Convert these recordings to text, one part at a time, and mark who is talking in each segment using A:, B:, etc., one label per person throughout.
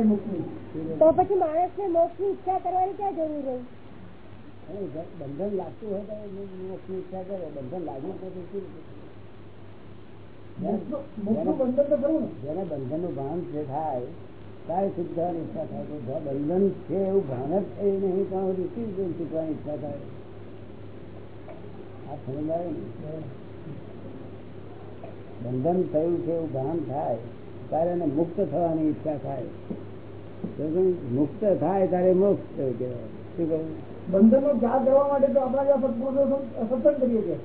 A: તો પછી માણસ ને મોક્ષની ઈચ્છા કરવાની ક્યાં જરૂર રહી
B: બંધન લાગતું હોય તો મોક્ષની ઈચ્છા કરે. બંધન લાગ્યું તો પછી કેવી જેને બંધનનું. ભાન જે થાય ત્યારે શીખવાની ઈચ્છા થાય બંધન છે એવું ભાન જ થયું નહીં સુધી કેવી શીખવાની ઈચ્છા થાય? આ સમજ આવે ને? બંધન થયું છે એવું ભાન થાય ત્યારે એને મુક્ત થવાની ઈચ્છા થાય. શું? મુક્ત થાય ત્યારે મોક્ષ કહેવાય. શું કહ્યું
C: બંધન નો કરવા માટે તો આપણા જેવા સત્પુરુષો સત્સંગ કરીએ છીએ.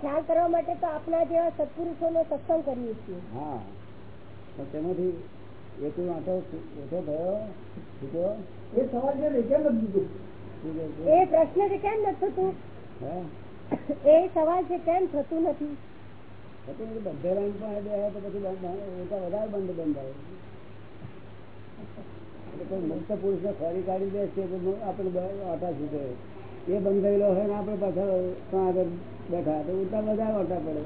A: ખ્યાલ કરવા માટે તો આપણા જેવા સત્પુરુષો નો સત્સંગ કરીએ છીએ.
B: હા. પણ તેમાંથી એક વાંટો ઓછો થયો? છૂટ્યો
C: એ સવાલ છે ને કેમ નથી?
A: એ પ્રશ્ન છે કેમ નથી થતું?
B: હે?
A: એ સવાલ છે કેમ થતું નથી?
B: પછી બધું બધે લાઈન પણ બે તો પછી વધારે બંધ બંધાય. મુક્ત પુરુષ ને ફરી કાઢી દે છે કે આપણે ઓટા છૂટે એ બંધાયેલો હોય ને આપણે પાછળ આગળ બેઠા તો ઉતા બધા ઓટા પડે.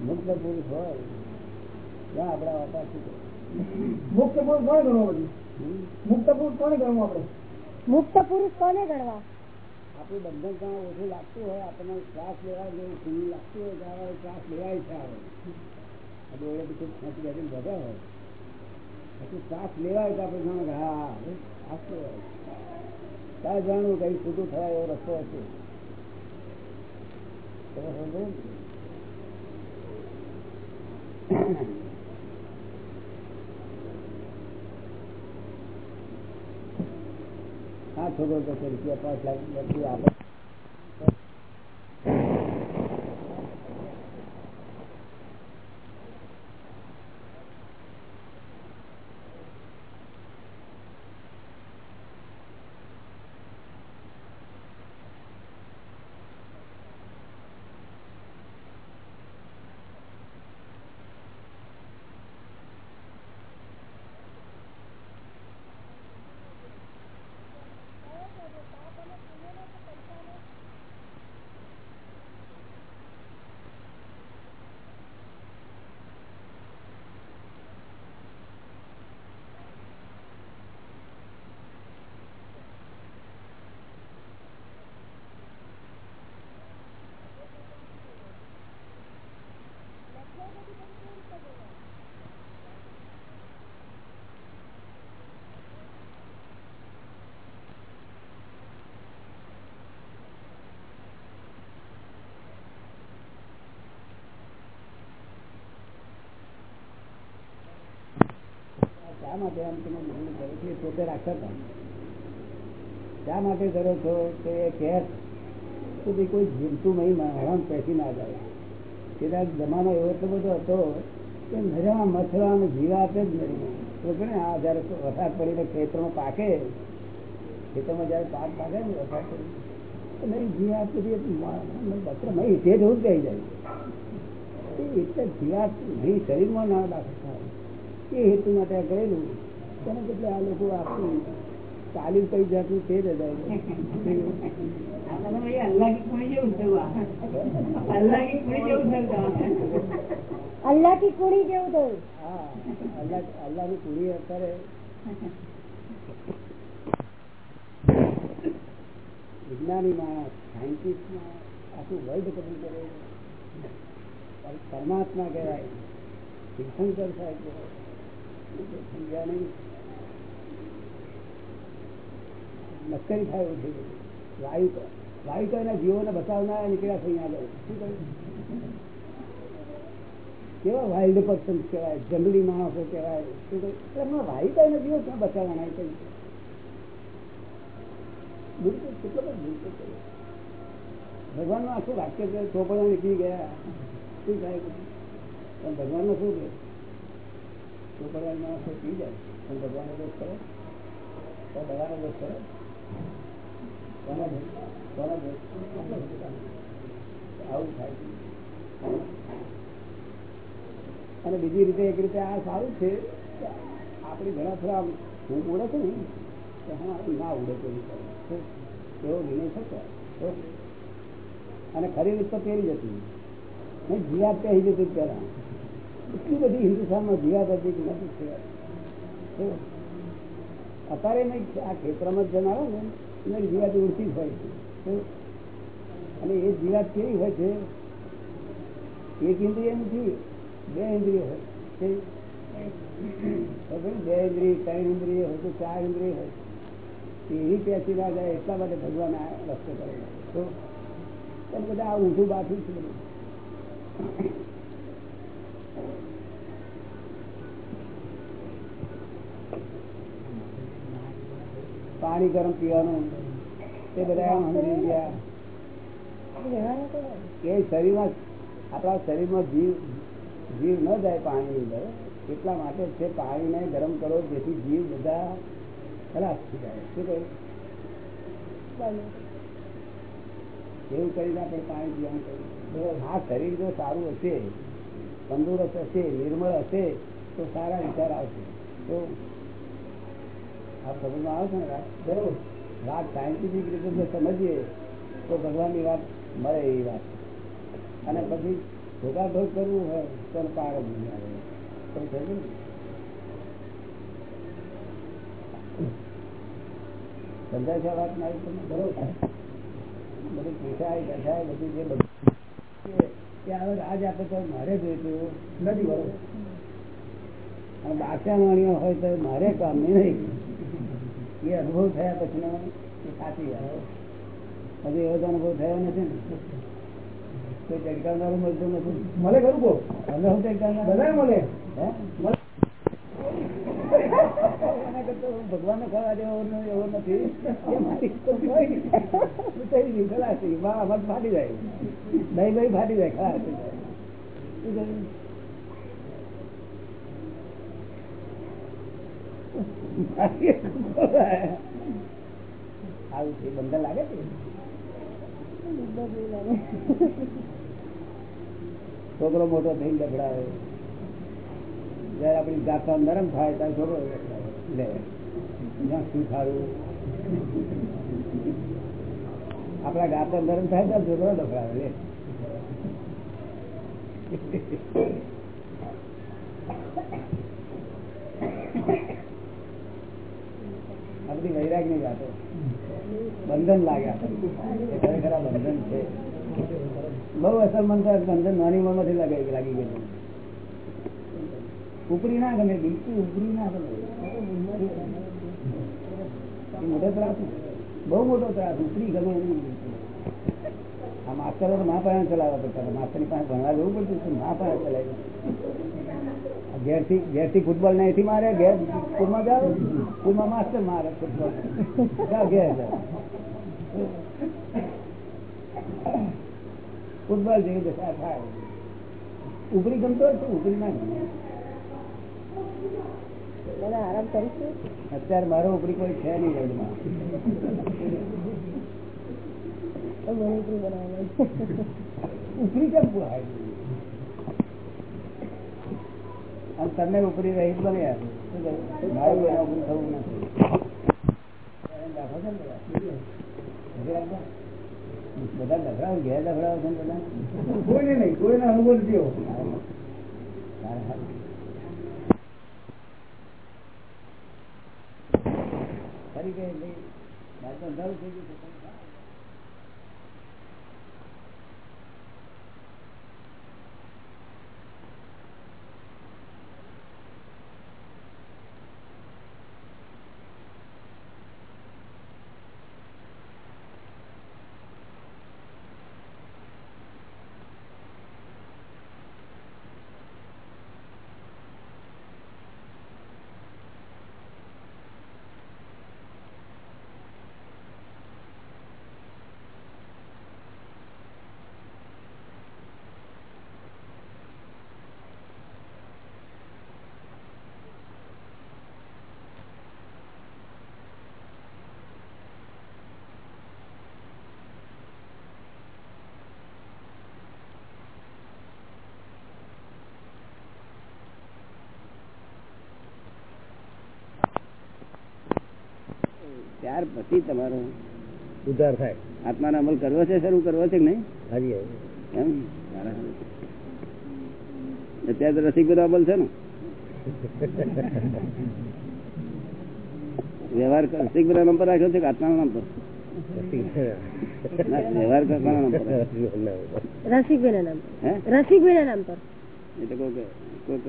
B: મુક્ત પુરુષ હોય ત્યાં આપણા ઓટા છૂટે
C: મુક્ત પુરુષ કોને ગણવો
B: બધું?
C: મુક્ત પુરુષ કોને ગણવું આપણે?
A: મુક્ત પુરુષ કોને ગણવા?
B: આપણું બંધન ત્યાં ઓછું લાગતું હોય આપણને શ્વાસ લેવા જેવું લાગતું હોય ત્યારે શ્વાસ લેવાય છે આવે શ્વાસ લેવાય તો આપણે હા શ્વાસ લેવાય. જાણવું કઈ છૂટું થવાય એવો રસ્તો હશે? હા, છોકરો તો રૂપિયા પાંચ લાખ બધું આપે. શા માટે આમ તમે મહેનત કરો છો પોતે રાખતા હતા. શા માટે કરો છો કે કહે તો કોઈ જીવતું નહીં હવાન પેસી ના જાય. કેટલાક જમાનો એવો એટલો બધો હતો કે નજરમાં મથરા અને જીવાત જ નહીં. તો કે આ જયારે વરસાદ પડીને ખેતરમાં પાકે, ખેતરમાં જયારે પાક પાકે ને વરસાદ પડી નહીં જીવાત સુધી વસ્ત્ર નહીં, તે જવું જ કહી જાય એટલે જીવાત નહીં, શરીરમાં ના દાખલ એ હેતુ માટે કરેલું તેને એટલે આ લોકો આપણું ચાલીસ કઈ જાતનું છે વિજ્ઞાની માણસ સાયન્ટિસ્ટ આખું વર્લ્ડ કબૂલ કરે પરમાત્મા કહેવાય. તીર્થંકર સાહેબ કહેવાય. નક્કરી થાય એવું થઈ ગયું વાયુ વાયુ તો એના જીવોને બચાવનારા નીકળ્યા છે અહીંયા આગળ શું કહ્યું કેવા વાઇલ્ડ પર્સન કહેવાય, જંગલી માણસો કહેવાય શું કહ્યું? એમાં વાયુ તો એના જીવો ક્યાં બચાવવાના કહ્યું બિલકુલ કેટલો બધો બિલકુલ. ભગવાનનું આખું વાક્ય ચોપડા નીકળી ગયા શું થાય? પણ ભગવાનનું શું કે ચોપડા માણસો પી જાય. પણ ભગવાનનો દોષ કરે તો દવાનો દોષ કરે? આવું થાય. અને બીજી રીતે એક રીતે આ સારું છે કે આપણી ઘણા ખરા હું છે ને તો હા ના ઉડે તેવી એવો વિનય થતો અને ખરી રીત તો પહેરી જતી જીવાત પહેરી જતી પહેલા. એટલી બધી હિન્દુસ્તાનમાં જીવાત હતી નથી જીવાત. અત્યારે આ ક્ષેત્રમાં જ આવે ને, એને જીવાત ઉડતી હોય છે. અને એ જીવાત કેવી હોય છે? એક ઇન્દ્રિય નથી, બે ઇન્દ્રિય હોય. છે બે ઇન્દ્રિય, ત્રણ ઇન્દ્રિય હોય તો ચાર ઇન્દ્રિય હોય. એવી પેસી ના જાય, એટલા માટે ભગવાન આ રસ્તો કરે તો. બધા આ ઊંધું બાકી છે પાણી ગરમ પીવાનું એ બધા સમજી ગયા.
A: રહેવાનું
B: શરીરમાં આપણા શરીરમાં જીવ જીવ ન જાય પાણીની અંદર એટલા માટે છે પાણીને ગરમ કરો જેથી જીવ બધા ખલાસ થઈ જાય. શું કહ્યું? એવું કરીને આપણે પાણી પીવાનું કહ્યું. આ શરીર જો સારું હશે. તંદુરસ્ત હશે, નિર્મળ હશે, તો સારા વિચાર આવશે. તો આ સમજમાં આવે છે ને બરોબર. વાત સાયન્ટિફિક રીતે સમજીએ, તો ભગવાનની વાત મળે એવી વાત. અને પછી ભોગાભોગ કરવું હોય, તો પાર જ નહીં આવે તમે સમજો સમજાય વાત મારી તમને બરોબર? બધું પૂછાય બધું જે બધું છે, હવે આજ આપણે તો મારે જોઈતું નથી બરોબર અને હોય તો મારે કામ નહીં. એ અનુભવ થયા પછી એ સાચી વાત. હજુ એવો તો અનુભવ થયો નથી ને. કોઈ ચડકાવનારું મળતું નથી
C: મળે ખરું કહો
B: હું ચડકાવનાર
C: બધા મળે?
B: હે? એના કરતા હું ભગવાનને ખાવા જેવો એવો નથી. થઈ થઈ ફાટી જાય. દહીં ભાઈ ફાટી જાય થઈ કહ્યું? આવું છે, બંધન લાગે છે? છોકરો મોટો થઈને ડફડાવે જયારે આપણી જાત નરમ થાય ત્યારે છોકરો. લે. ગાતર નરમ થાય ત્યારે છોકરો ડફડાવે લે. આ વૈરાગની ગાતો બંધન લાગે ખરેખર બંધન છે. બહુ અસર થાય બંધન નાની ઉંમરમાંથી લાગી ગયેલું ઉપરી ના ગમે બિલકુલ ઉપરી ના ગમે એ મોટો ત્રાસ છે. બહુ મોટો ત્રાસ ઉપરી ગમે નહીં બિલકુલ. આ માસ્તરો તો મા પાસે ચલાવવા પડતા હતા માસ્તરની પાસે ભણવા જવું પડતું હતું મા પાસે ચલાવ્યું ઘેરથી ઘેરથી ફૂટબોલ ને અહીંથી મારે ઘેર સ્કૂલમાં જાવ સ્કૂલમાં માસ્ટર મારે ફૂટબોલ જાઓ ઘેર જાઓ ફૂટબોલ જેવી દશા થાય ઉપરી ગમતો હોય તો ઉપરી ના ગમે
A: આરામ કરીશું.
B: અત્યારે મારો ઉપરી કોઈ છે નહીં વર્લ્ડમાં
A: તો
B: ઉપરી કેમ બોલાય? તમને ઉપરી રહી જ બને મારું ઉપરી થવું નથી. બધા? ડફડાવો ઘેર ડફડાવો છે બધા?
C: કોઈને નહીં કોઈને અનુભવ નથી
B: ફરી ગઈ તો અંધારું થઈ ગયું છે. ત્યાર પછી તમારો
C: ઉધાર થાય.
B: આત્માનો અમલ કરવો છે શરૂ કરવો છે કે નહીં?
C: હાજી
B: એમ? અત્યારે તો રસિક અમલ છે ને. વ્યવહાર રસિક બધા નંબર રાખ્યો છે કે આત્માનો નંબર? ના, વ્યવહાર કરવાનો નંબર
A: રસિકભાઈ નામ
B: હે?
A: પર નામ પર.
B: એટલે કોઈક કોઈક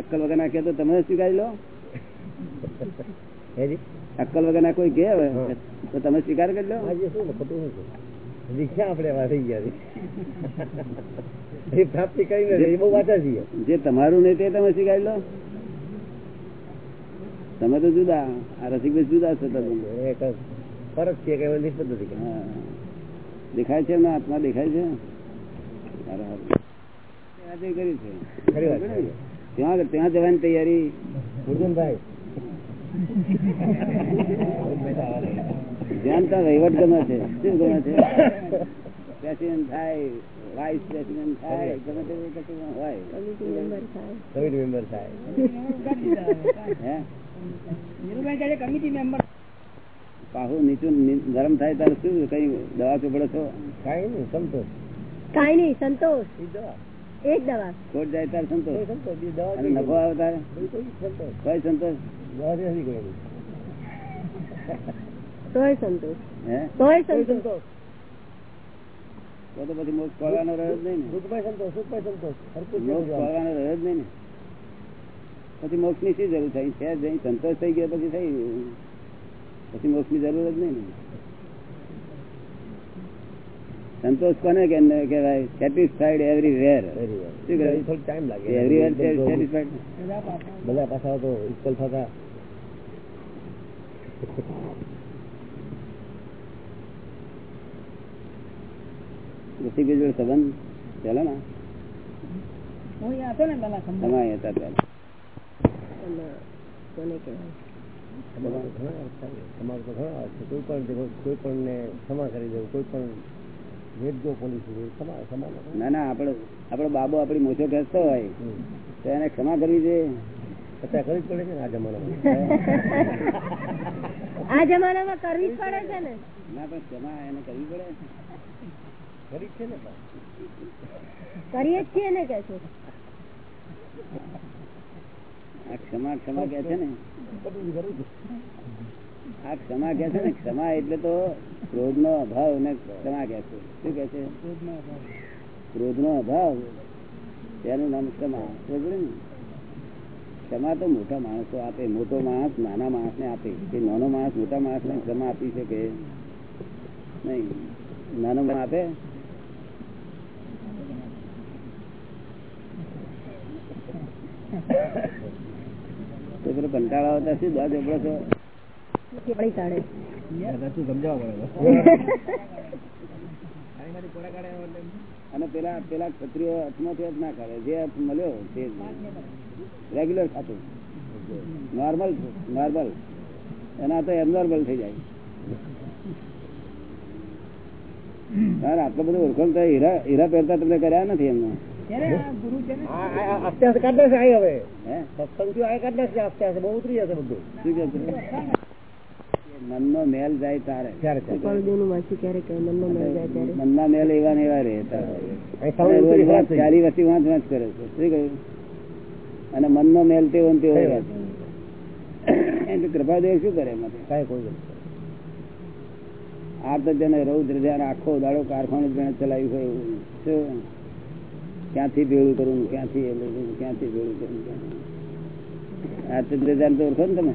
B: અક્કલ વગર નાખ્યા તો તમે સ્વીકારી લો. અક્કલ વગર ના કોઈ કે તો તમે સ્વીકાર કરી લો.
C: દીક્ષા આપણે થઈ ગયા એ પ્રાપ્તિ કરીને એ બહુ વાંચા છીએ
B: જે તમારું નહીં તે તમે સ્વીકારી લો. તમે તો જુદા. આ રસિકભાઈ જુદા છો તમે.
C: ફરક છે કે નથી
B: દેખાય છે એમના? આત્મા દેખાય છે. ત્યાં ત્યાં જવાની તૈયારી.
C: મુર્જનભાઈ
B: ધ્યાન તો વહીવટ ગમે છે. શું ગમે છે? પ્રેસિડેન્ટ થાય વાઇસ પ્રેસિડેન્ટ થાય ગમે તે હોય.
A: કમિટી મેમ્બર થાય.
C: કમિટી મેમ્બર
B: હે?
D: કમિટી મેમ્બર
B: પાહુ નીચું ગરમ થાય ત્યારે શું કઈ દવા ચોપડો છો?
C: કઈ નહીં સંતોષ.
A: કાઈ નહીં સંતોષ.
C: એક દવા.
B: ખોટ જાય ત્યારે સંતોષ. નફો આવે તારે
C: કઈ સંતોષ?
A: તોય સંતોષ.
B: હે?
A: તોય સંતોષ.
B: તો તો પછી મોક્ષ પડવાનો રહ્યો જ નહીં
C: દુઃખમાં સંતોષ સુખમાં સંતોષ.
B: મોક્ષ
C: બધું
B: રહ્યો જ નહીં ને. પછી મોક્ષની શી જરૂર થઈ? છે સંતોષ થઈ ગયો પછી થઈ. પછી મોક્ષની જરૂર જ નહીં ને. સંતોષ કોને કે કહેવાય? Satisfied everywhere
C: Very well.
B: શું કહે?
C: એ થોડો ટાઈમ લાગે.
B: એવરી
C: વેર
B: સેટિસ્ફાઈડ
C: બધા પાછા તો ઇક્વલ થતા.
B: ઋષિક જોડે સંબંધ? ચાલે ને.
D: હું અહીંયા હતો ને પેલા સંભાળ
B: હતા
A: કોને કહેવાય?
C: તમારું તો ઘણા કોઈ પણ કોઈ પણ ને ક્ષમા કરી દેવું કોઈ પણ ન.
B: ના ના આપડે આપણો બાબો આપડી મોછો ખેંચતો હોય તો એને ક્ષમા કરવી જોઈએ.
C: કરવી પડે છે આ જમાનામાં.
A: આ જમાનામાં કરવી જ પડે છે ને.
B: ના પણ ક્ષમા એને કરવી પડે.
C: કરી જ છે ને
A: કરીએ છીએ ને કે છે.
B: આ ક્ષમા ક્ષમા કે છે ને. આ ક્ષમા કે છે ને ક્ષમા એટલે તો ક્રોધ નો અભાવ ને ક્ષમા કે છે. શું કે છે? ક્રોધ નો અભાવ? તેનું નામ ક્ષમા. ને? ક્ષમા તો મોટા માણસો આપે. મોટો માણસ નાના માણસ ને આપે. કે નાનો માણસ મોટા માણસ ને ક્ષમા આપી શકે? નહીં. નાનો માણસ આપે? તો કંટાળો આવતા શું દવા એપડો છો?
A: પડી
B: અને પેલા પેલા ક્ષત્રિય અર્થમાંથી અર્થ ના કરે જે અર્થ મળ્યો તે રેગ્યુલર ખાતું. નોર્મલ નોર્મલ એના તો એબનોર્મલ થઈ જાય. આટલો બધો ઓળખાણ તો હીરા હીરા પહેરતા તમને કર્યા નથી એમને?
C: કાઢ નાખશે હવે.
B: હે?
C: સત્સંગથી આ કાઢ નાખશે બહુ ઉતરી જશે બધું.
B: શું? મનનો મેલ જાય તારે મનના મેલ એવા ને એવા રે તારે વાંચ, વસ્તી વાંચ વાંચ કરે છે. શું કહ્યું? અને મનનો મેલ તેવો તેવો. એટલે કૃપાદેવ શું કરે એમાંથી
C: કોઈ
B: આ તો જેને રૌદ્ર ધ્યાન આખો દાડો કારખાનું જેને ચલાવ્યું હોય એવું. શું? ક્યાંથી ભેળું કરવું ક્યાંથી એ ક્યાંથી ભેળું કરવું આ ચંદ્રધ્યાન ધ્યાન તો ઓળખો ને તમે?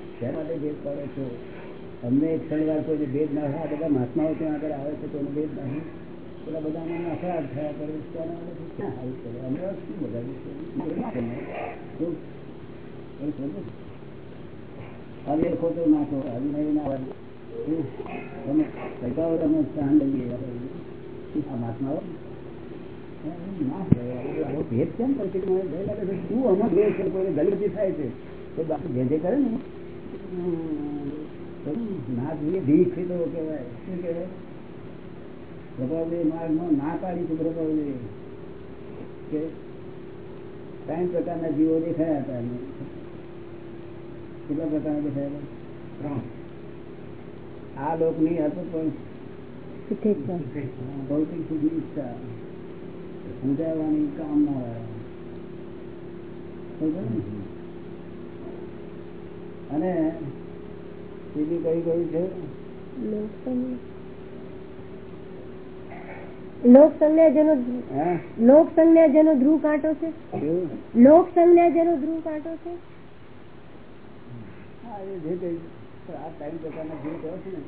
B: શા માટે ભેદ પાડો છો? અમને એક શનિવાર કોઈ ભેદ ના થાય બધા મહાત્માઓ ત્યાં આગળ આવે છે, કોઈનો ભેદ નહીં પેલા બધા અમે નફરાટ થયા કરે ક્યાં આવું કરે? અમે શું બધા? હવે એ નાખો નહીં ના તમે પૈસાઓ તમે સ્થાન લઈએ. મહાત્માઓ? ભેદ કેમ કરે? શું અમુક ભેદ છે? કોઈ ગલતી થાય છે? તો બાકી જે કરે ને ના પ્રકારના જીવો દેખાયા હતા કેટલા પ્રકારના દેખાયા આ લોકની હતું પણ ભૌતિક સુખની ઈચ્છા સમજાવવાની સમજો ને? અને બીજું કઈ કયું છે?
A: લોક સંજ્ઞા જેનો લોક સંજ્ઞા જેનો ધ્રુવ કાંટો છે? લોક સંજ્ઞા જેનો ધ્રુવ કાંટો છે?
B: હા એ જે કઈ આ ત્રણ પ્રકારના ધ્રુવ કહો છે ને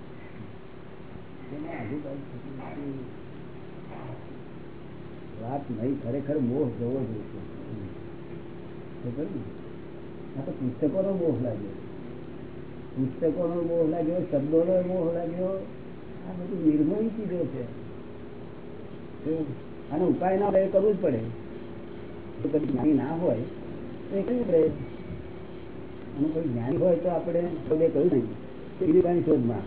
B: વાત નહીં ખરેખર મોહ જવો જોઈએ. પુસ્તકો નો? મોહ લાગ્યો પુસ્તકોનો મોહ લાગ્યો, શબ્દોનો મોહ લાગ્યો, આ બધું નિર્મોહી ચીજો છે. આનો ઉપાય ના હોય કરવું જ પડે. જ્ઞાની ના હોય, તો એ કરવું પડે. અને કોઈ જ્ઞાની હોય તો આપણે પોતે કહ્યું નહીં. બીજું શોધમાં.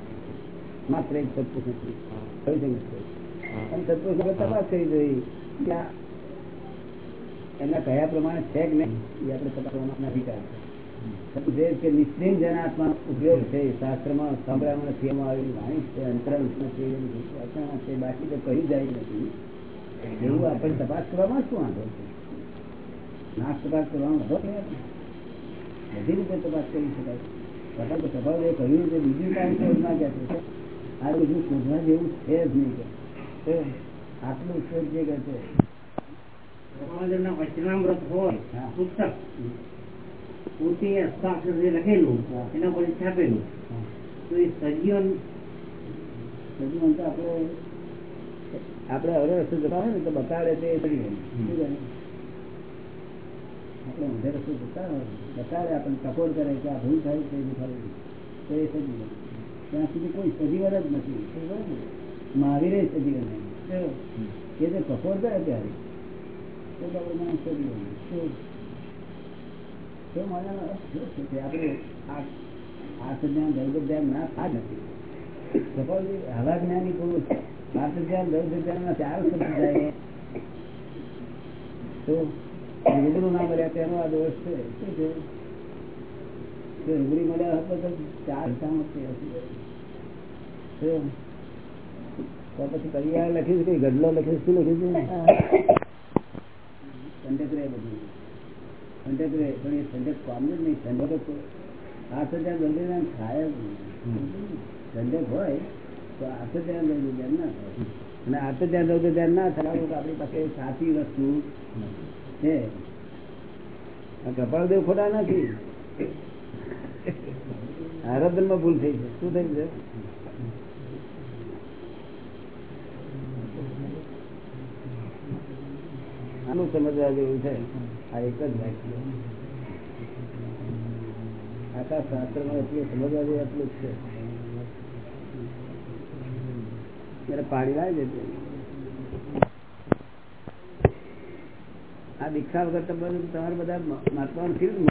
B: માત્ર એક સત્પુરુષ નથી કહ્યું છે અને સત્પુરુષ આપણે તપાસ કરી જોઈ ત્યાં એના કયા પ્રમાણે છે કે નહીં, એ આપણે તપાસવાનો અધિકાર છે. એ કે નિશ્ચિત જનાત્મા ઉપયોગ છે શાસ્ત્રમાં સાંભળવામાં નથી આવેલી વાણી છે અંતરાંશ નથી છે. બાકી તો કહી જાય નથી. એવું આપણે તપાસ કરવામાં શું વાંધો છે? નાશ તપાસ કરવાનો વાંધો નહીં બધી રીતે તપાસ કરી શકાય. છતાં તો સ્વભાવ એ કહ્યું છે બીજું કાંઈ શોધમાં કે છે. આ બધું શોધવા જેવું છે જ નહીં કે. આટલું શોધ જે કે છે.
D: વચનામૃત હોય. પુસ્તક હસ્તાક્ષર જે લખેલું એના પર છાપેલું. તો એ સજીવન
B: સજીવન તો આપણે આપણે હવે રસ્તો જતા હોય ને તો બતાડે તે? આપણે ઊંધે રસ્તો જતા હોય બતાડે આપણને ટકોર કરે કે આ ભૂલ થાય છે એ તો એ સજીવન. ત્યાં સુધી કોઈ સજીવન જ નથી. મારી? મહાવીરે સજીવન નહીં એ જે કપોર કરે ત્યારે તો આપણે સજીવન. શું તો મારા શું છે આપણે આ આ સજ્ઞાન દૈવ ના થાય નથી. સપોઝ હવા જ્ઞાની પુરુષ આર્થ ધ્યાન દૈવ ધ્યાન ના ચાર શબ્દ જાય. તો રૂબરૂ ના મળ્યા તેનો આ દોષ છે. શું છે? રૂબરી મળ્યા હોત તો ચાર જ તો પછી કરિયા લખ્યું છે ગઢલો લખ્યું? શું લખ્યું છે? રહે બધું. ઠંડક રહે પણ એ ઠંડક પામે જ નહીં. ઠંડક આઠ હજાર દર્દી થાય જ ઠંડક હોય તો આઠ હજાર દર્દી ધ્યાન ના થાય. અને આઠ હજાર દર્દી ધ્યાન ના થાય તો આપણી પાસે સાચી વસ્તુ છે. કપાળદેવ ખોટા નથી. આરાધનમાં ભૂલ થઈ છે. શું થઈ છે? આનું સમજવા જેવું છે. આ એક જ વાક્ય. આખા શાસ્ત્રમાં એટલું સમજવા જેવું એટલું જ છે. ત્યારે પાડી લાવી દેજો. આ દીક્ષા વગર તમારે તમારે બધા મહાત્મા થયું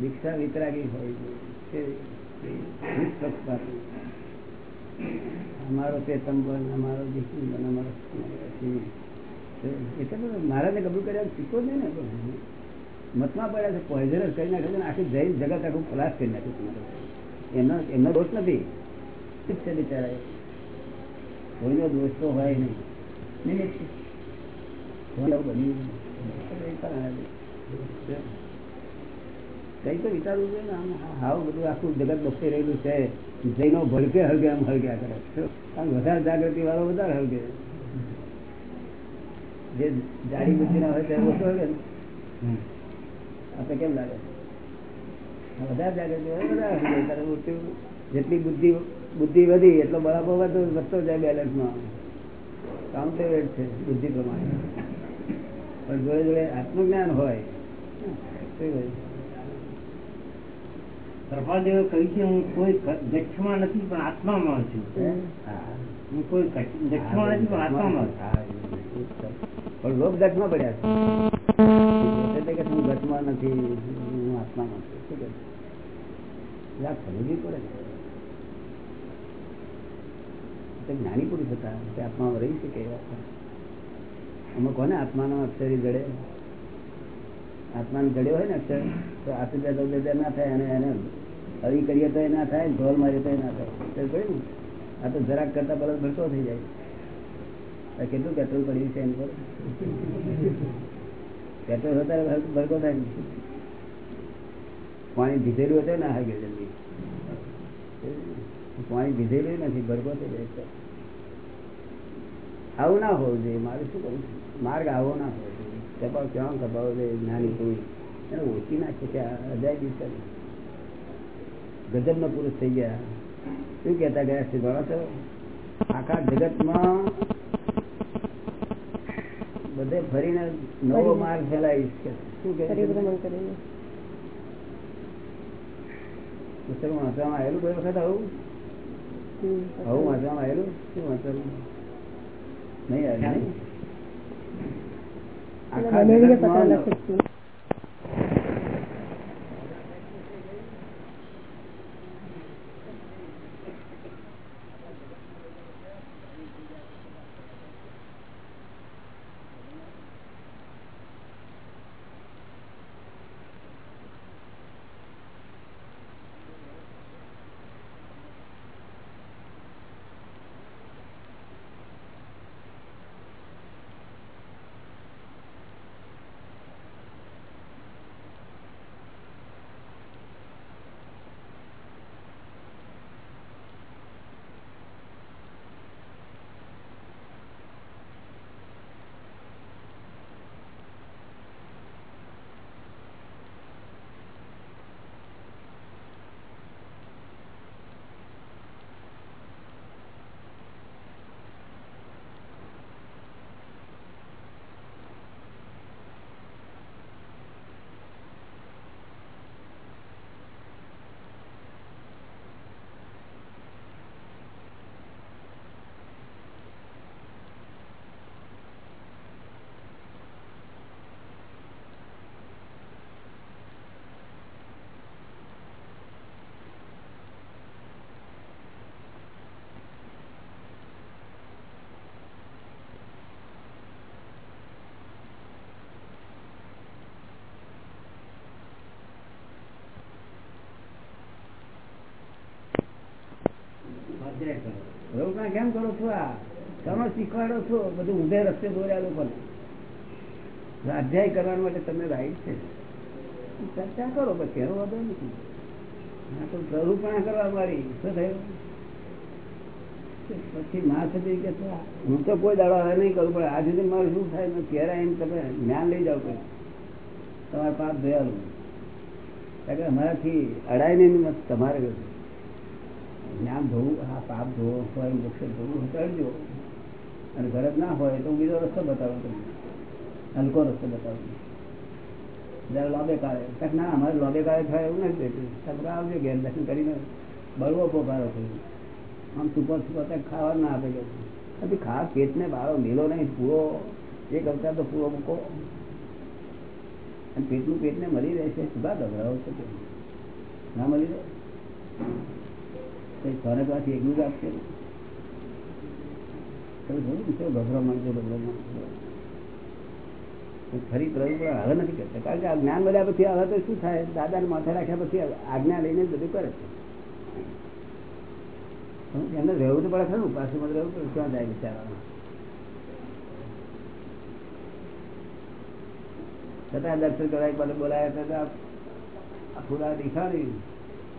B: દીક્ષા વિતરાગી હોય છે. અમારો ચેતંબન અમારો દીકરી અમારો એટલે બધું મહારાજે કબૂલ કર્યા શીખવો છે ને મતમાં પડ્યા છે પોઈઝનસ કરી નાખ્યું આખી જૈન જગત આખું ખલાસ કરી નાખ્યું એનો એમનો દોષ નથી. ઠીક છે બિચારા. કોઈનો દોષ તો હોય નહીં. બન્યું. કઈ તો વિચારવું જોઈએ ને હાવ બધું આખું જગત બસી રહેલું છે. જૈનો ભડકે હળગે આમ હળગ્યા કરે. કારણ વધારે જાગૃતિ વાળો વધારે હળગે. જે જાડી બુદ્ધિ ના હોય ત્યારે ઓછો હળગે આપણે કેમ લાગે? વધારે જાગૃતિ વાળો વધારે હળગે. ત્યારે જેટલી બુદ્ધિ બુદ્ધિ વધી, એટલો બરાબર વધુ, વધતો જાય બેલેન્સમાં. કાઉન્ટેવેટ છે, બુદ્ધિ પ્રમાણે. પણ જોડે જોડે આત્મજ્ઞાન હોય શું?
E: પ્રભાદેવે કહ્યું છે હું કોઈ દક્ષમાં નથી પણ આત્મામાં છું.
B: હું?
E: કોઈ દક્ષમાં નથી પણ આત્મામાં.
B: પણ લોક દક્ષમાં પડ્યા છે. એટલે કે હું દક્ષમાં નથી હું આત્મામાં છું. સમજવી પડે ને. જ્ઞાની પુરુષ હતા તે આત્મામાં રહી શકે. આમાં કોને આત્માનો અક્ષરી જડે? આત્માને જડ્યો હોય ને અક્ષર તો દૌલત ના થાય અને એને હરી કરીએ તો ના થાય, ઢોલ મારીએ તો ના થાય. ને? આ તો જરાક કરતા પેલા ભરતો થઈ જાય. કેટલું પેટ્રોલ પડ્યું છે એમ પર પેટ્રોલ હતા ભરતો થાય. પાણી ભીધેલું હતું ને હાગે જલ્દી. પાણી ભીધેલું નથી ભરકો થઈ જાય છે. આવું ના હોવું જોઈએ. મારે શું કરવું માર્ગ આવો ના હોવો જોઈએ. કપાવ ક્યાં કપાવો જોઈએ નાની કોઈ એને ઓછી નાખે કે આ અજાયબી છે ગજબ નો પુરુષ થઈ ગયા. શું કેતા ગયા છે ભણો છો આખા જગતમાં બધે ફરીને નવો માર્ગ ફેલાવીશ કે શું કે વાંચવામાં આવેલું કોઈ વખત આવું. આવું વાંચવામાં આવેલું? શું વાંચવાનું? નહીં નહીં? આખા જગતમાં
E: સ્વાધ્યાય
B: રોગના કેમ કરો છો આ? તમે શીખવાડો છો? બધું ઊંધે રસ્તે દોર્યા લોકોને અધ્યાય કરવા માટે તમને રાઈટ છે. ચર્ચા કરો પછી એનો વાંધો નથી. હા તો પ્રભુપણા કરવા મારી શું થયું? પછી મા સુધી કે હું તો કોઈ દાડો હવે નહીં કરું, પણ આ સુધી મારું શું થાય? મેં ઘેર એમ તમે જ્ઞાન લઈ જાઓ કોઈ. તમારે પાપ ધોયાલું કારણ કે અમારાથી અડાય નહીં ને જ્ઞાન ધોવું, હા, પાપ ધોવો હોય મોક્ષ ધોવું ચડજો અને ગરજ ના હોય તો બીજો રસ્તો બતાવું તમને. હલકો રસ્તો બતાવું જયારે લોબે કાળે કાંક ના, અમારે લોબે કાળે થાય એવું નથી દેતું તમે આવજો, ઘેર દર્શન કરીને બળવો પોકારો થયું આમ સુપર સુપર ખાવા ના આપે પછી ખા પેટને બાળો મેલો નહીં, પૂરો. એક અવતાર તો પૂરો મૂકો. અને પેટનું પેટને મળી રહેશે. સુધા ગભરાવો છો ના મળી રહે? કઈ ફરકવાથી એકલું જ આપશે? ખરી પ્રભુ હવે નથી કરતા. કારણ કે આ જ્ઞાન મળ્યા પછી હવે તો શું થાય? દાદાને માથે રાખ્યા પછી આજ્ઞા લઈને બધું કરે છે. એમને રહેવું તો પડે ખરું. ઉપાસમાં રહેવું પડે. ક્યાં જાય બિચારા છતાં દર્શન કરવા એક બાજુ બોલાયા હતા આ દેખાડી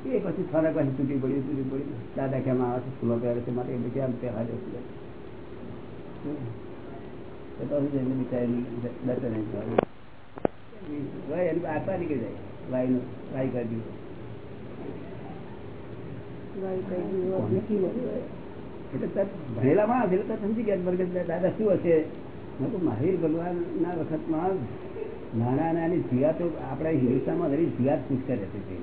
B: એ પછી થોડાક પછી તૂટી પડ્યું તૂટી પડ્યું. દાદા કેમ આવે છે ફૂલો પહેરે છે માટે પછી આમ પહેલા દે તો પછી જઈને બિચારી દર્શન નહીં થયું. ભાઈ એની આત્મા નીકળી જાય વાયુ વાયુ કરી દીધું.
A: વાયુ કઈ ગયું નક્કી નથી.
B: એટલે તરત ભણેલા માણસ એટલે તરત સમજી ગયા બરગદ દાદા શું હશે? મેં ભગવાન ના વખતમાં નાના નાની જીવાતો આપણા હિન્દુસ્તાનમાં દરેક જીવાત પુષ્કર રહેતી હતી.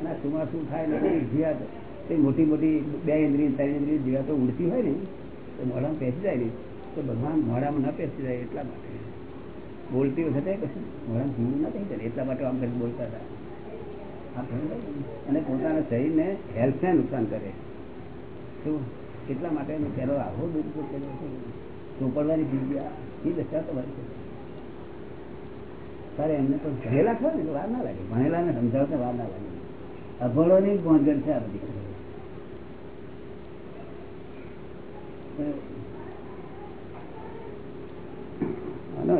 B: અને આ શું થાય ને જીવાત તે મોટી મોટી બે ઇન્દ્રિય, ત્રણ ઇન્દ્રિય જીવાતો ઉડતી હોય ને, તો મોઢામાં પેસી જાય ને, તો ભગવાન મોઢામાં ન પેસી જાય એટલા માટે. બોલતી વખતે કશું મોઢામાં જીવું ના થઈ જાય, એટલા માટે આમ કરી બોલતા હતા? અને પોતાના શરીરને હેલ્થને નુકસાન કરે. શું એટલા માટે પહેલો આવો દુરુપયોગ કર્યો છે. ચોપડવાની જગ્યા, એ દશા તમારી છે. તારે એમને પણ ભણેલા ખરા ને? વાર ના લાગે. ભણેલા ને સમજાવતા વાર ના લાગે. અભણો ની ગોંધર છે આ બધી.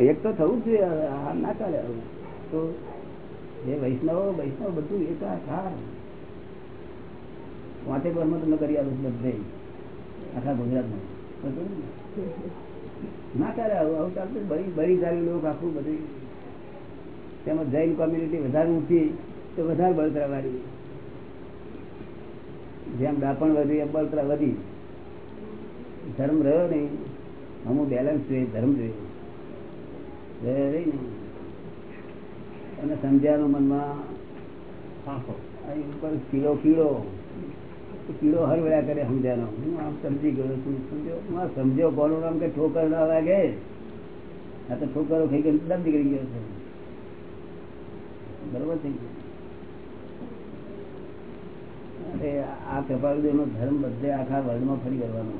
B: એક તો થવું જોઈએ આ ના ચાલે. તો એ વૈષ્ણવ વૈષ્ણવ બધું એકાકાર વાંચે પરમાં તમે કરી આવું છું બધે. આખા ગુજરાતમાં. ના? ચાલે આવું આવું ચાલતું બરી બરી ચાલી લોક આખું બધું. તેમજ જૈન કોમ્યુનિટી વધારે ઊંચી તો વધારે બળતરા વાળી. જેમ દાપણ વધી એમ બળતરા વધી. ધર્મ રહ્યો નહીં. અમુક બેલેન્સ જોઈએ ધર્મ જોઈએ. રહી ને અને સમજ્યાનું મનમાં ઉપર કીડો કીડો તો કીડો હરવડ્યા કરે સમજ્યાનો. હું આમ સમજી ગયો છું સમજ્યો હું સમજ્યો કોનું નામ કે ઠોકર ના લાગે? આ તો ઠોકરો ખાઈ ગયો દમ નીકળી ગયો છે. બરોબર થઈ અરે આ કૃપાળુદેવ નો ધર્મ બધે આખા વર્લ્ડમાં ફરી કરવાનો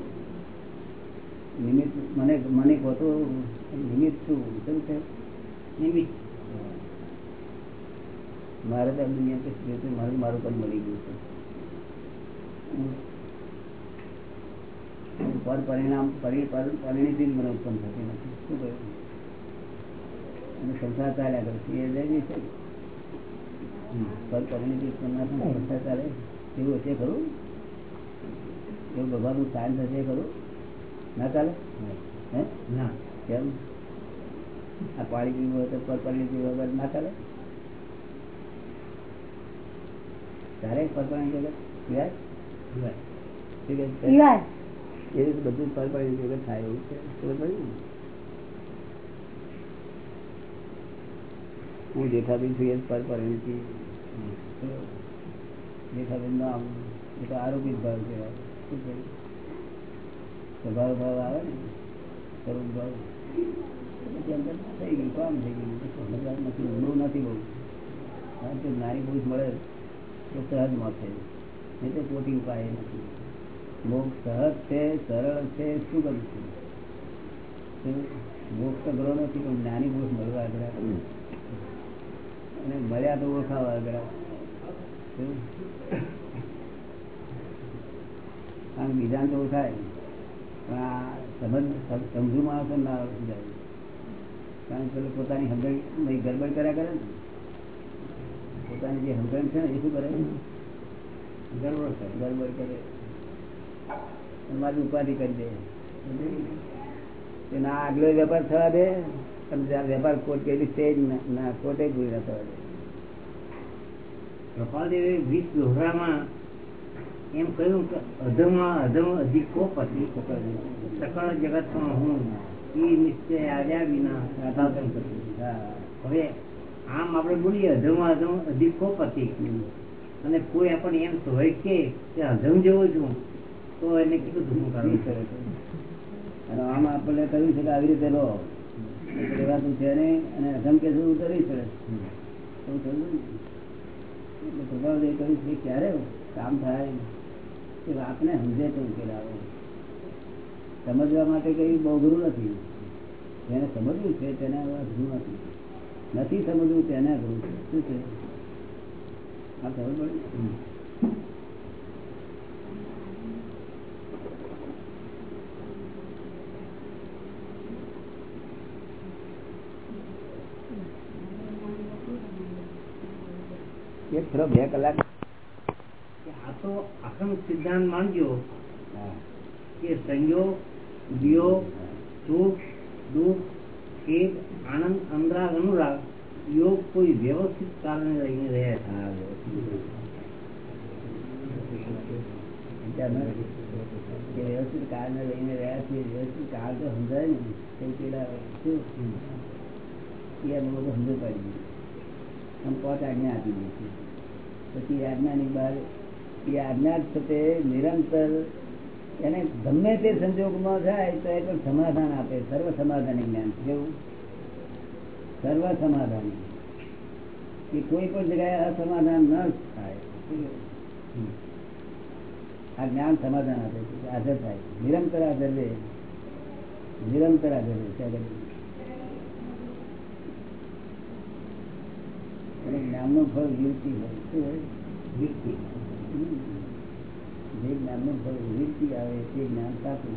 B: નિમિત્ત, મને મને કહો તો નિમિત્ત શું શું છે નિમિત્ત. મારે તો દુનિયા કે શું છે મારું મારું પણ મળી ગયું છે. પર પરિણામ પરિણિતિ પર- પરિણીતિ મને ઉત્પન્ન થતી નથી. શું કહ્યું? અને સંસાર ચાલ્યા કરે છે. એ જઈ છે પર પરિણિતિ ઉત્પન્ન થાય, સંસાર ચાલે એવું હશે ખરું? એવું ભગવાનનું સાયન્સ હશે ખરું? ના ચાલે? હે?
E: ના.
B: કેમ? આ પાણી પીવું હોય તો પરપાણી પીવું વગર ના ચાલે? ચાલે પરપાણી વગર પીવાય? પીવાય? એ રીતે બધું પરપાણી વગર થાય એવું છે? ખબર પડી ને? હું જેઠાબી છું? એ જ પર પરિણીતિ નામ એ તો ભાવ કહેવાય. શું કહ્યું સ્વભાવ ભાવ આવે ને? સ્વરૂપ ભાવ? પછી અંદર થઈ ગયું. કામ થઈ ગયું? પછી નથી. ઊંડું નથી બહુ કારણ કે નારી પુરુષ મળે તો સહજ મળશે નહીં તો પોટી ઉપાય નથી. મોક્ષ સહજ છે સરળ છે શું કરું છું? મોક્ષ તો ગ્રહ નથી પણ જ્ઞાની પુરુષ મળવા આગળ. અને મળ્યા તો ઓળખાવા આગળ. કે બીજાને તો થાય, પણ આ સંબંધ સમજુ માણસો ના જાય. કારણ કે પોતાની હમદણ ગરબડ કર્યા કરે ને, પોતાની જે હમદણ છે ને, એ શું કરે? ગરબડ કરે ગરબડ કરે. મારી ઉપાધિ કરી દે. ના, આગલો વેપાર થવા દે તમે વેપાર કોટ કરી તે જ ના- કોર્ટે પૂરી ના થવા દે.
E: કપાલદેવે વીસ દોહરામાં એમ કહ્યું કે અધમાં અધમ અધિકો પતિ સકળ જગતમાં હું એ નિશ્ચય આવ્યા વિના સાધન કરતું. હવે આમ આપણે બોલીએ, અધમાં અધમ અધિકો પતિ. અને કોઈ આપણને એમ હોય કે અધમ જેવો છું તો એને કેટલું ધૂમ કરવું
B: કરે. અને આમ આપણને કહ્યું છે કે આવી રીતે રહો. રહેવાતું છે નહીં, અને અધમ કે શું કરી. ને? એટલે પ્રભાવદેવે કહ્યું છે ક્યારે કામ થાય એ વાતને સમજે તો ઉકેલ આવે. સમજવા માટે કઈ બહુ અઘરું નથી. જેને સમજવું છે તેને અઘરું નથી. નથી સમજવું તેને અઘરું છે. શું છે? આ ખબર પડી? એક ફેરો બે કલાક.
E: આ તો આખમ સિદ્ધાંત માનજો કે સંયોગ દિયો સુખ દુઃખ ખેદ આનંદ અનુરાગ અનુરાગ યોગ કોઈ વ્યવસ્થિત કારણે લઈને રહ્યા છે.
B: વ્યવસ્થિત. કારણે લઈને રહ્યા છીએ વ્યવસ્થિત કાળ તો સમજાય ને. પેલા શું? એ બધું સમજ પાડી પાંચ આજ્ઞા આપી દે છે. પછી આજ્ઞાની બહાર એ આજ્ઞા સાથે નિરંતર એને ગમે તે સંજોગમાં જાય તો એ પણ સમાધાન આપે. સર્વ સમાધાન જ્ઞાન. કેવું? સર્વ સમાધાન. કે કોઈ પણ જગ્યાએ અસમાધાન ન થાય. આ જ્ઞાન સમાધાન આપે છે. હાજર થાય નિરંતર હાજર રહે. નિરંતર હાજર રહે ત્યારે અને જ્ઞાનનું વિરતી જે જ્ઞાનનું ફળ વિરતી આવે તે જ્ઞાન સાચું.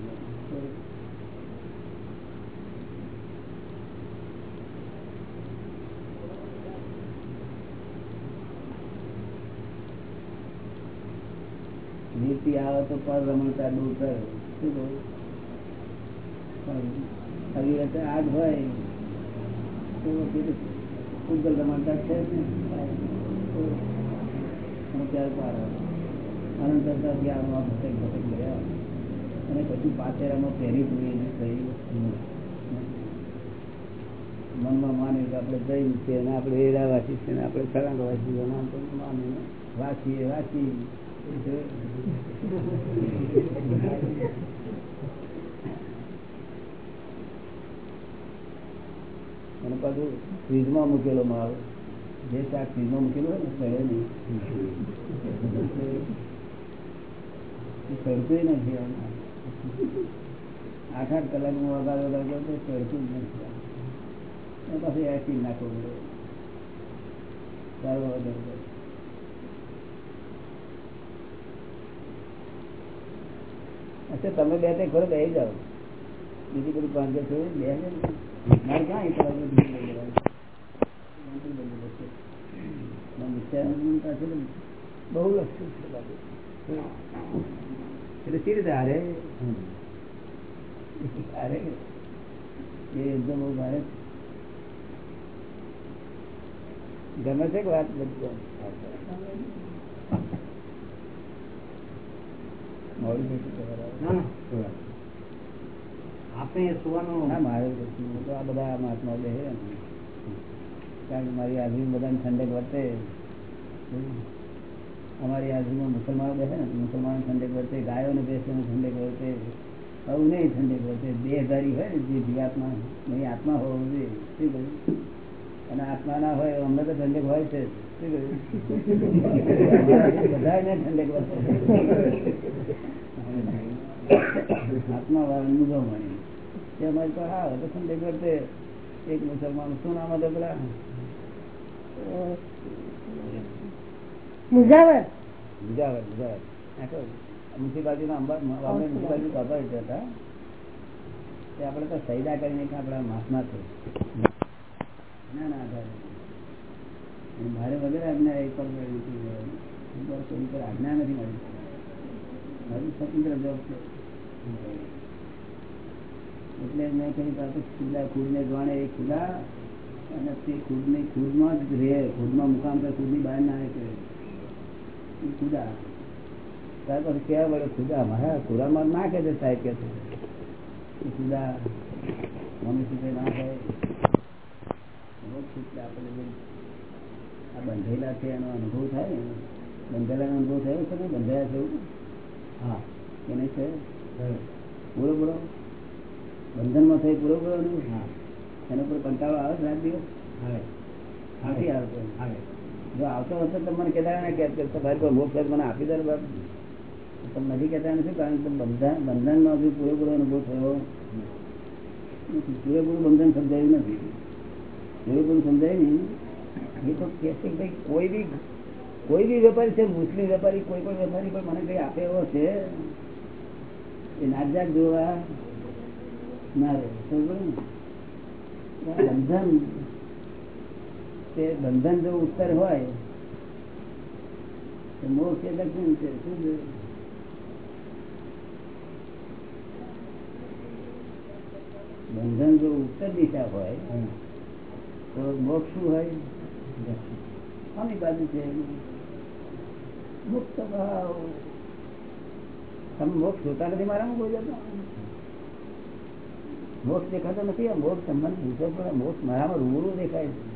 B: નીતિ આવે તો પર રમણતા દૂર કરે શું કહું? પણ અવિરત આગ હોય તો પછી ઉજ્જવલ છે અને પછી પાછેરામાં પહેરી. મનમાં માને કે આપણે જઈ છે અને આપણે હેરાવાસી છે ને આપણે સળંગવાસી છે. નામ તો માનીને વાંચીએ વાંચી અને પાછું ફ્રીજમાં મૂકેલો માલ. જે શાક ફ્રીજમાં મૂકેલું હોય ને સડે સડતું નથી આઠ આઠ કલાકનું વગાડ વગાડ કરું તો સડતું જ નથી પછી એસી પડે. સારું વગર. અચ્છા, તમે બે તે ખરો બે જાઓ. બીજી બધું પાંચ બે છે ને. મારે ક્યાં એ કરવા બીજું લઈ લેવાનું? મંત્રી બની જશે. મને નિશ્ચયાનંદ પાસે ને બહુ લક્ષણ છે બાબુ. એટલે ગમે છે કે વાત બધું મોડી તમારે?
E: ના ના આપણે સુવાનું.
B: ના, મારે કશું નહીં. તો આ બધા મહાત્મા બે છે ને. કારણ કે મારી હાજરી બધાને ઠંડક વર્તે. અમારી હાજરીમાં મુસલમાનો બેસે ને મુસલમાનો ઠંડક વર્તે, ગાયોને બેસીને ઠંડક વર્તે. આવું નહીં ઠંડક વર્તે. દેહધારી હોય ને, જે જીવાત્મા નહીં આત્મા હોવો જોઈએ. શું કહ્યું? અને આત્મા ના હોય, અમને તો ઠંડક હોય છે. જ. શું કહ્યું? બધાને ઠંડક વર્તે. આત્મા વાળા અનુભવ મળી તે અમારી પાસે આવે તો ઠંડક કરતે એક મુસલમાન શું નામ હતા. પેલા
A: મુજાવર
B: મુજાવર મુજાવર મ્યુનિસિપાલિટીના અંબા મુસીબાજી બાબા હતા તે આપણે તો સૈદા કરીને કે આપણા માસમાં છે. ના ના આધારે મારે વગેરે આજ્ઞા એક પર આજ્ઞા નથી મારી સ્વતંત્ર જોબ છે એટલે મેં કહ્યું આ તો ખુદને જાણે એ ખુલ્લા અને તે ખુદની ખુદમાં જ રહે, ખુદમાં મુકામ પર ખુદની બહાર ના એ ખુદા. સાહેબ પછી કહેવા વડે ખુદા મારા ખુદામાં ના કે છે સાહેબ કે ખુદા મનુષ્ય ના હોય આપણે આ બંધેલા છે, એનો અનુભવ થાય ને? બંધેલાનો અનુભવ થયો છે ને બંધાયા છે એવું?
E: હા.
B: એને છે બોલો બંધન બંધનમાં થઈ પૂરો પૂરો અનુભવ
E: હા.
B: એનો પર કંટાળો આવે છે રાત દિવસ? નથી આવતો જો આવતો હશે તો મને કહેતા ને કે ભાઈ તમારી કોઈ મોક્ષ મને આપી દે બાપ. તમે નથી કહેતા નથી કારણ કે બંધન બંધનમાં હજુ પૂરેપૂરો અનુભવ થયો. પૂરેપૂરું બંધન સમજાયું નથી. પૂરેપૂરું સમજાયું નહીં. એ તો કે કોઈ બી કોઈ બી વેપારી છે મુસ્લિમ વેપારી કોઈ પણ વેપારી પણ મને કઈ આપે એવો છે? એ નાજાક જોવા ના રહે બંધન તે બંધન જો ઉત્તર હોય તો મોક્ષ એ દક્ષિણ છે શું? બંધન જો ઉત્તર દિશા હોય તો મોક્ષ શું હોય? આની બાજુ છે મુક્ત ભાવ. તમે મોક્ષ જોતા નથી મારામાં કોઈ જતો મોક્ષ દેખાતો નથી, આ મોક્ષ સંબંધ પૂછો પણ મોક્ષ મારામાં રૂબરૂ દેખાય છે.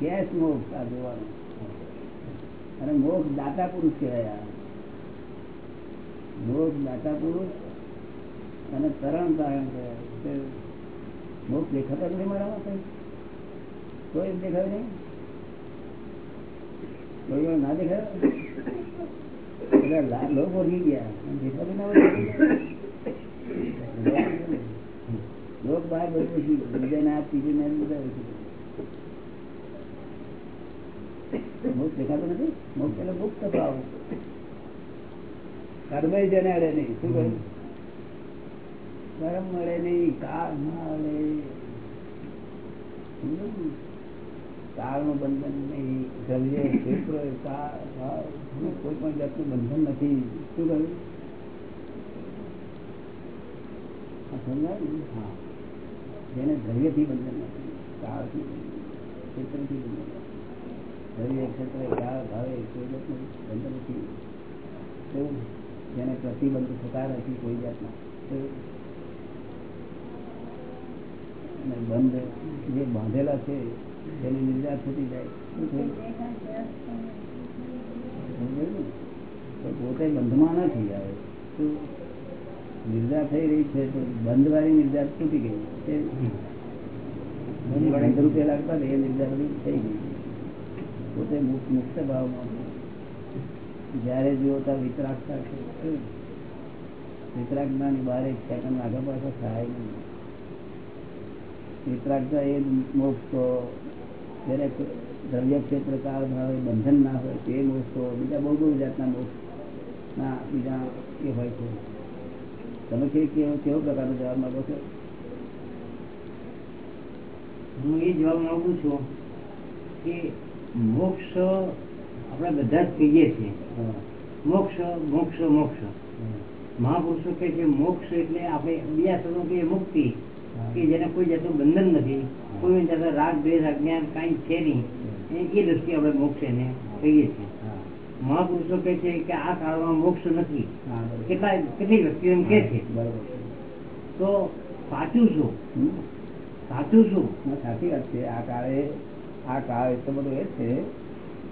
B: ક્યાં છે મોક્ષ? આ જોવાનું. અને મોક્ષ દાતા પુરુષ કહેવાય આ. મોક્ષ દાતા પુરુષ અને તરણ તારણ કહેવાય. મોક્ષ દેખાતા નથી મારામાં કોઈ દેખાય નહીં? વાર ના દેખાય? લોકો ઓળખી ગયા. લોક બહાર બધું. બીજા ના ત્રીજું ના બધા. મોક્ષ દેખાતો નથી? મોક્ષ એટલે મુક્ત ભાવ. કર્મ જેને નહીં. શું મળે નહીં, કાળ ના અડે. સમજ્યું? કાળનું બંધન નહીં. દ્રવ્ય ક્ષેત્ર કાળ કોઈ પણ જાતનું બંધન નથી. શું કહ્યું? આ હા. જેને બંધન નથી બંધન નથી કાળ જેને પ્રતિબંધ થતા નથી કોઈ જાતના. બંધ જે બાંધેલા છે તેની નિર્જા થતી જાય. પોતે બંધમાં નથી આવે. નિર્જા થઈ રહી છે, તો બંધ વાળી નિર્જા તૂટી ગઈ બંધ રૂપિયા લાગતા એ નિર્જા થઈ ગઈ. પોતે મુક્ત ભાવમાં જયારે જુઓ ત્યાં વિતરાગતા છે ની બારે સેકન્ડ આગળ પાછળ થાય નહીં. વિતરાગતા એ મોક્ષ જેને દ્રવ્ય ક્ષેત્ર કાળ ભાવે બંધન ના હોય તે મોક્ષ બીજા બહુ બહુ જાતના મોક્ષ ના બીજા એ હોય છે. તમે કે કેવો કેવો પ્રકારનો જવાબ માંગો છો?
E: હું એ જવાબ માંગુ છું કે મોક્ષ આપણે બધા જ કહીએ છીએ. મોક્ષ મોક્ષ મોક્ષ. મહાપુરુષો કહે છે મોક્ષ એટલે આપણે બીજા શબ્દો કહીએ મુક્તિ. કે જેને કોઈ જાતનું બંધન નથી કોઈ રાગ દ્વેષ અજ્ઞાન કઈ છે નહીં એ દ્રષ્ટિએ આપણે મોક્ષ એને કહીએ છીએ. મહાપુરુષો કે છે કે આ કાળમાં મોક્ષ નથી. કેટલા કેટલી વ્યક્તિઓ એમ કહે છે? તો સાચું શું? સાચું શું?
B: સાચી વાત છે. આ કાળે આ કાળ એટલો બધો એ છે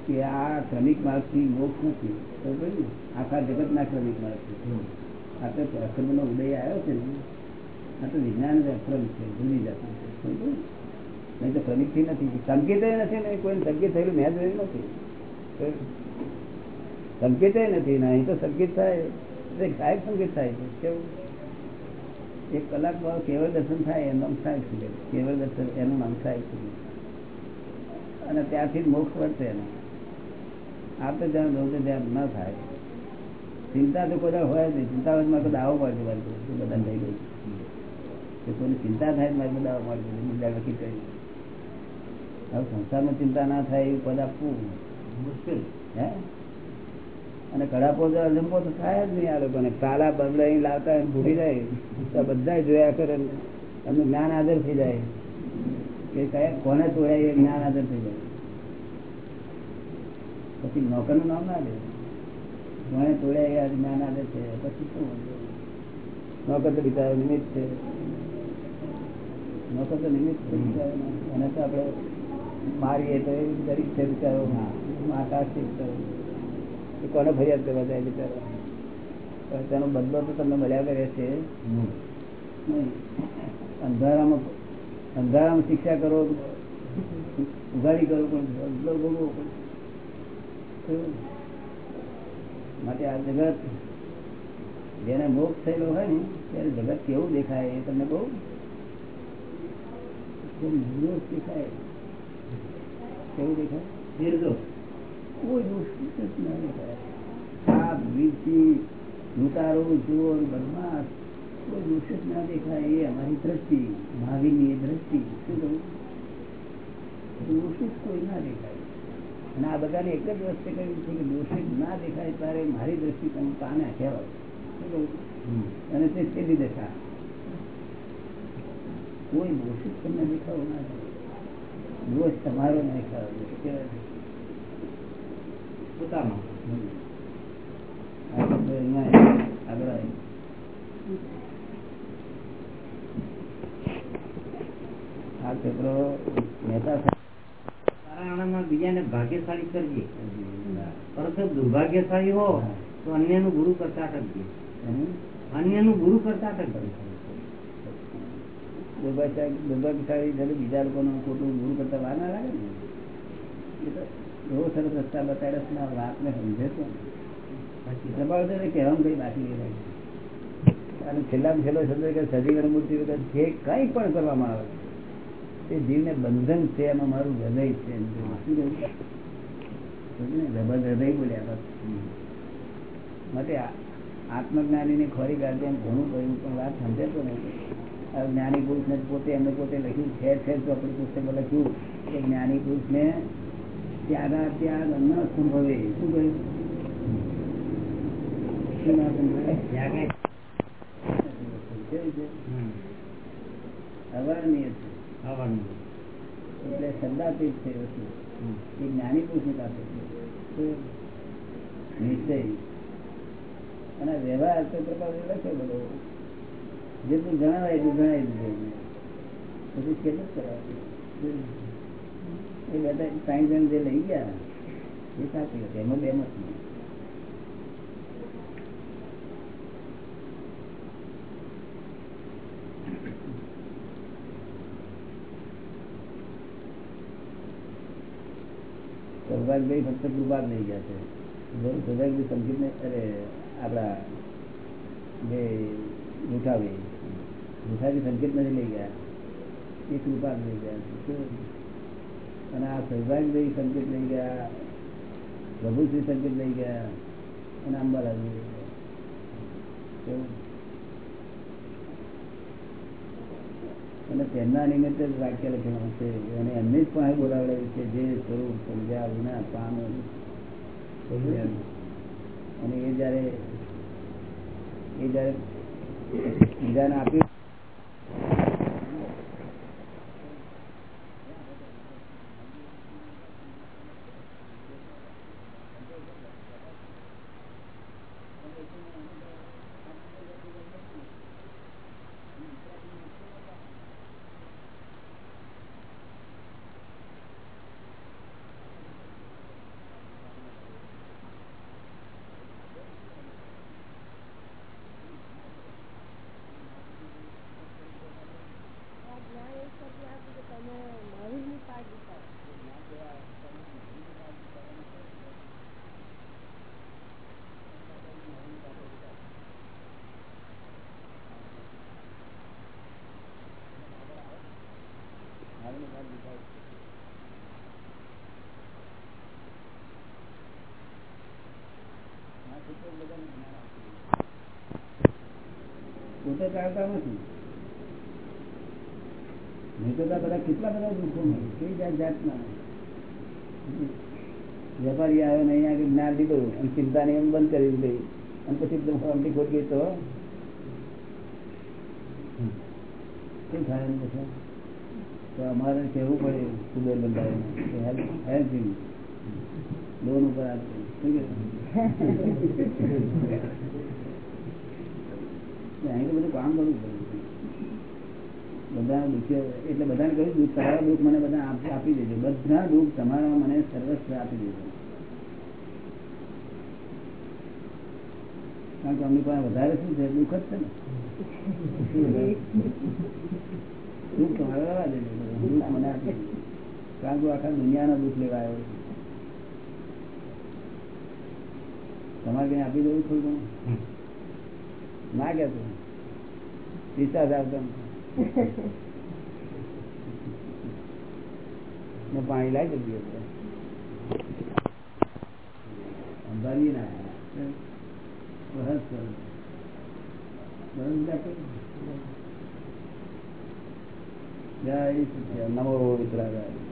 B: કે આ ક્રમિક માર્ગથી મોક્ષ નથી? આખા જગતના ક્રમિક માર્ગ છે આ તો અક્રમનો ઉદય આવ્યો છે ને. આ તો વિજ્ઞાન અક્રમ છે જુદી જાતનું છે. નહીં તો પ્રમિતિ નથી. સંકેત નથી ને કોઈ સંકેત થયેલું મેં જોયું નથી. સંકેત નથી અહીં તો સંકેત થાય. એટલે સાહેબ સંકેત થાય છે. કેવું? એક કલાક બાદ કેવળ દર્શન થાય એનું નામ સાહેબ સુગર કેવળ દર્શન એનું નામ સાહેબ સુગર અને ત્યાંથી મોક્ષ વર્તે એને. આ તો જ્યાં તો ત્યાં ન થાય. ચિંતા તો કોઈ હોય નહીં. ચિંતા હોય તો દાવો. શું બધા થઈ ગયું ચિંતા થાય મારે તો દાવો બીજા નક્કી કરી સંસારમાં ચિંતા ના થાય એવું પદ આપવું
E: મુશ્કેલ,
B: હે? અને કડાપો તો અજંપો તો થાય જ નહીં આ લોકોને. કાલા બદલાઈ લાવતા હોય ભૂલી જાય. તો બધા જોયા કરે એમનું જ્ઞાન આદર થઈ જાય. કે કયા, કોને તોડ્યા એ જ્ઞાન આદર થઈ જાય. પછી નોકરનું નામ ના દે કોને તોડ્યા એ જ્ઞાન આદર છે પછી શું? નોકર તો બિચારો નિમિત્ત છે. નોકર તો નિમિત્ત એને તો આપણે મારીએ તો એ ગરીબ છે બિચારો આકાશ છે બિચારો કોને ફરિયાદ કરવા જાય બિચારો? તેનો બદલો તો તમને મળ્યા કરે છે. અંધારામાં અંધારામાં શિક્ષા કરો ઉઘાડી કરો પણ બદલો ભોગવો માટે આ જગત જેને મોક્ષ થયેલો હોય ને ત્યારે જગત કેવું દેખાય એ તમને બહુ એકદમ નિર્દોષ દેખાય. કેવું દેખાય?
E: નિર્દોષ.
B: કોઈ દોષ જ દેખાય. પાપ વીરથી લૂંટારો ચોર બદમાશ કોઈ દોષ જ ના દેખાય. એ અમારી દ્રષ્ટિ મહાવીરની એ દ્રષ્ટિ. શું કહું? દોષ જ કોઈ ના દેખાય. અને આ બધાને એક જ વસ્તુ કહ્યું છે કે દોષ જ ના દેખાય ત્યારે મારી દ્રષ્ટિ તમે કાને કહેવાય? શું કહું? અને તે છેલ્લી દશા. કોઈ દોષિત તમને દેખાવો ના દોષ તમારો નહીં કેવાય
E: પોતાનો
B: આગળ આવે. આ છોકરો મહેતા
E: સારા બીજાને ભાગ્યશાળી કરજે પરંતુ દુર્ભાગ્યશાળી હો તો અન્યનું ગુરુ કરતા કરજે
B: અને
E: અન્યનું ગુરુ કરતા અટકજે.
B: દુર્ભાગ્યશાળી બીજા લોકોનું ખોટું ગુરુ કરતા વાર ના લાગે ને? એવો સરસ રસ્તા બતાડે ને વાતને સમજે તો છે કહેવાનું કઈ બાકી નહીં અને છેલ્લામાં છેલ્લો શબ્દ કે સજીવન મૂર્તિ વગર જે કંઈ પણ કરવામાં આવે, તે જીવને બંધન છે, એમાં મારું હૃદય છે. ને? હૃદય બોલ્યા બસ. માટે આત્મજ્ઞાની આત્મજ્ઞાનીને ખોરી કાઢે એમ ઘણું કહ્યું પણ વાત સમજે તો નહીં. આ પુરુષ ને પોતે એમને પોતે લખ્યું છે છે ચોપડી પુસ્તકમાં લખ્યું કે જ્ઞાની પુરુષને ત્યાગા ત્યાગ ન સંભવે. શું કહ્યું? ના. એટલે શબ્દાતીત છે વસ્તુ. એ જ્ઞાની પુરુષની પાસે નિશ્ચય. અને વ્યવહાર તો પ્રભાવ લખે બધો. જેટલું જણાવાય એટલું જણાવી દીધું પછી કેટલું કરાવે એ બધા ત્રણ જણ જે લઈ ગયા, એ સાચી હતી એમાં બે મત નહીં. સૌભાગભાઈ લઈ ગયા છે. સૌભાગભાઈ સંગીત ને અરે આપડા જે મુઠાવી મુઠાવી સંકેત નથી લઈ ગયા. એ કૃપા લઈ ગયા. અને આ સૌભાગભાઈ સંકેત લઈ ગયા. પ્રભુશ્રી સંકેત લઈ ગયા. અને અંબાલાલ અને તેમના નિમિત્તે જ વાક્ય લખેલું છે. અને એમને જ પણ બોલાવડાવ્યું છે જે સ્વરૂપ સમજ્યા વિના પામે અને એ જ્યારે એ જયારે બીજાને આપ્યું
A: આ જ્ઞાન એક શબ્દ આપ્યું કે તમે મહાવીરની કાળજી કરો
B: પોતે ટાળતા નથી નહીં તો આ બધા કેટલા બધા દુઃખો હોય કઈ જાત જાતના વેપારી આવ્યો ને અહીંયા આગળ જ્ઞાન લીધું અને ચિંતા ને એમ બંધ કરી દીધી અને પછી એકદમ અમથી ખોટ ગઈ તો શું થાય એમ પછી તો અમારે કહેવું પડે સુદર બંધાય હેલ્પિંગ લોન ઉપર આપશે શું કે અહીં તો બધું કામ કરવું પડે બધા દુઃખ, એટલે બધાને કહ્યું, દુઃખ તમારા દુઃખ મને બધા આપી દેજો. બધા દુઃખ તમારા મને સર્વસ્વ આપી દેજો. કારણ કે અમની પાસે વધારે શું છે? દુઃખ જ છે ને. દુઃખ તમારે લેવા દેજો. દુઃખ મને આપી દેજો. કારણ કે આખા દુનિયાનો દુઃખ લેવા આવ્યો તમારે કઈ આપી દેવું થોડું ઘણું? ના કે વિશ્વાસ આવતો. ને પાણી લાવી આપણે. અંબાજી ના નમો વિતરાગાય